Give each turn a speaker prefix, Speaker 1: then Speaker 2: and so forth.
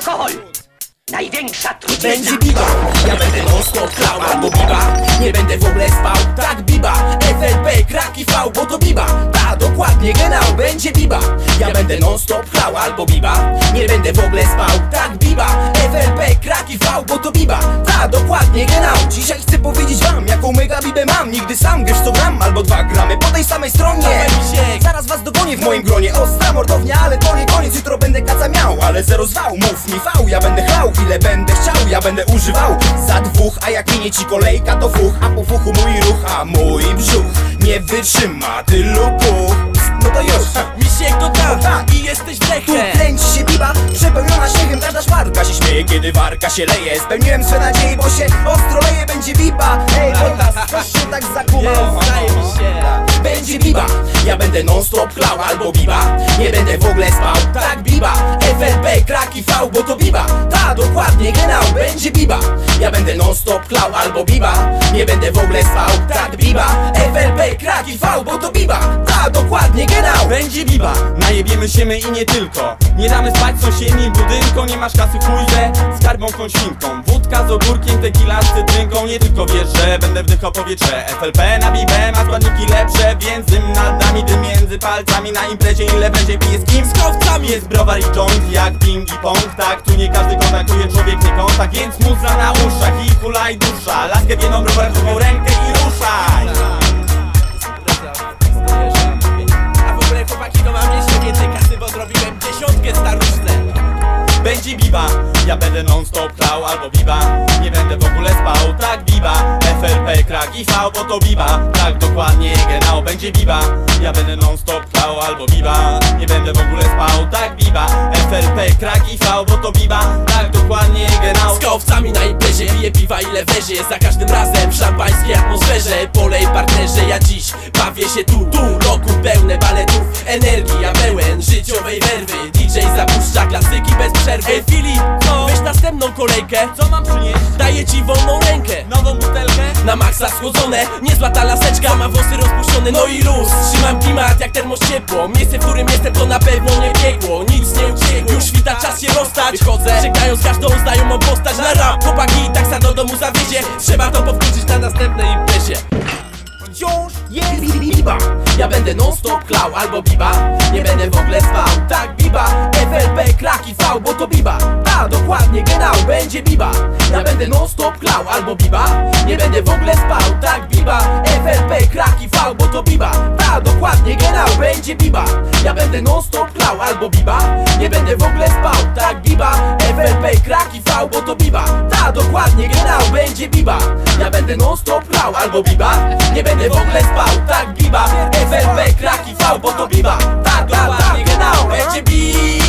Speaker 1: alkohol. Największa trucizna.
Speaker 2: Będzie biba, ja będę stop klał albo biba. Nie będę w ogóle spał, tak biba. FLP, krak i V, bo to biba. Ta, dokładnie, genau, będzie biba. Ja będę non stop klał albo biba. Nie będę w ogóle spał, tak biba. FLP, krak i V, bo to biba. Ta, dokładnie, genau Dzisiaj chcę powiedzieć wam, jaką mega bibę mam. Nigdy sam, wiesz co gram, albo dwa gramy Po tej samej stronie. Zaraz was dogonię w moim gronie. Ostra mordownia, ale zero zwał Mów mi fał, ja będę chlał Ile będę chciał, ja będę używał. Za dwóch, a jak minie ci kolejka to fuch. A po fuchu mój ruch, a mój brzuch Nie wytrzyma tylu puch. No to już.
Speaker 3: Misiek to
Speaker 2: O,
Speaker 3: tam
Speaker 2: tak.
Speaker 3: i jesteś
Speaker 2: tu
Speaker 3: wdechem
Speaker 2: kręci się biba, przepełniona śmiechem. Każda szparka się śmieje, kiedy warka się leje. Spełniłem swe nadzieje, bo się będę non stop klał albo biba. Nie będę w ogóle spał, tak biba. FLP, krak i V, bo to biba. Ta, dokładnie, genau, będzie biba. Ja będę non stop klał albo biba. Nie będę w ogóle spał, tak biba. FLP, krak i V, bo to biba. Ta, dokładnie, genau
Speaker 3: Będzie biba, najebiemy się my i nie tylko. Nie damy spać sąsiednim budynku Nie masz kasy chujże z karbą świnką Wódka z ogórkiem, tequila z cytrynką. Nie tylko wiesz, że będę wdychał powietrze. FLP na bibę ma składniki lepsze. Więc dym nad nami, dym między palcami. Na imprezie ile będzie pije z kim? Z kowcami. Jest browar i joint jak ping i pong. Tak, tu nie każdy kontaktuje człowiek nie kontakt Więc muza na uszach i hulaj dusza. Laskę w jedną browar, drugą rękę ja będę non stop klał albo biba Nie będę w ogóle spał, tak biba FLP, krak i V, bo to biba Tak dokładnie, genau, będzie biba Ja będę non stop klał albo biba Nie będę w ogóle spał, tak biba FLP, krak i V, bo to biba Tak dokładnie, genau Z kowcami na imprezie, piję piwa ile wezie. Za każdym razem w szampańskiej atmosferze. Polej partnerze, ja dziś bawię się tu, tu Roku pełne baletów, energii, ja pełen życiowej werwy. DJ zapuszcza klasyki bez przerwy maksa schłodzone, niezła ta laseczka Ma włosy rozpuszczone, no i luz. Trzymam klimat jak termos ciepło. Miejsce, w którym jestem to na pewno nie piekło. Nic nie uciekło, już świta czas się rozstać. Wychodzę, czekając każdą znajomą postać Na rap, chłopaki i tak za do domu zawiezie. Trzeba to powtórzyć na następnej imprezie. Wciąż jest biba. Ja będę non stop klał albo biba. Nie będę w ogóle spał, tak biba. FLP, krak i V, bo to biba Ta, dokładnie, genau, będzie biba. Ja będę non stop klał albo biba. Nie będę w ogóle spał, tak biba. FLP, krak i V, bo to biba. Ta, dokładnie, genau, będzie biba. Ja będę non stop klał albo biba. Nie będę w ogóle spał, tak biba. FLP, krak i V, bo to biba. Ta, dokładnie, genau, będzie biba. Ja będę non stop klał albo biba. Nie będę w ogóle spał, tak biba. FLP, krak i V, bo to biba. Tak, dokładnie, genau, będzie biba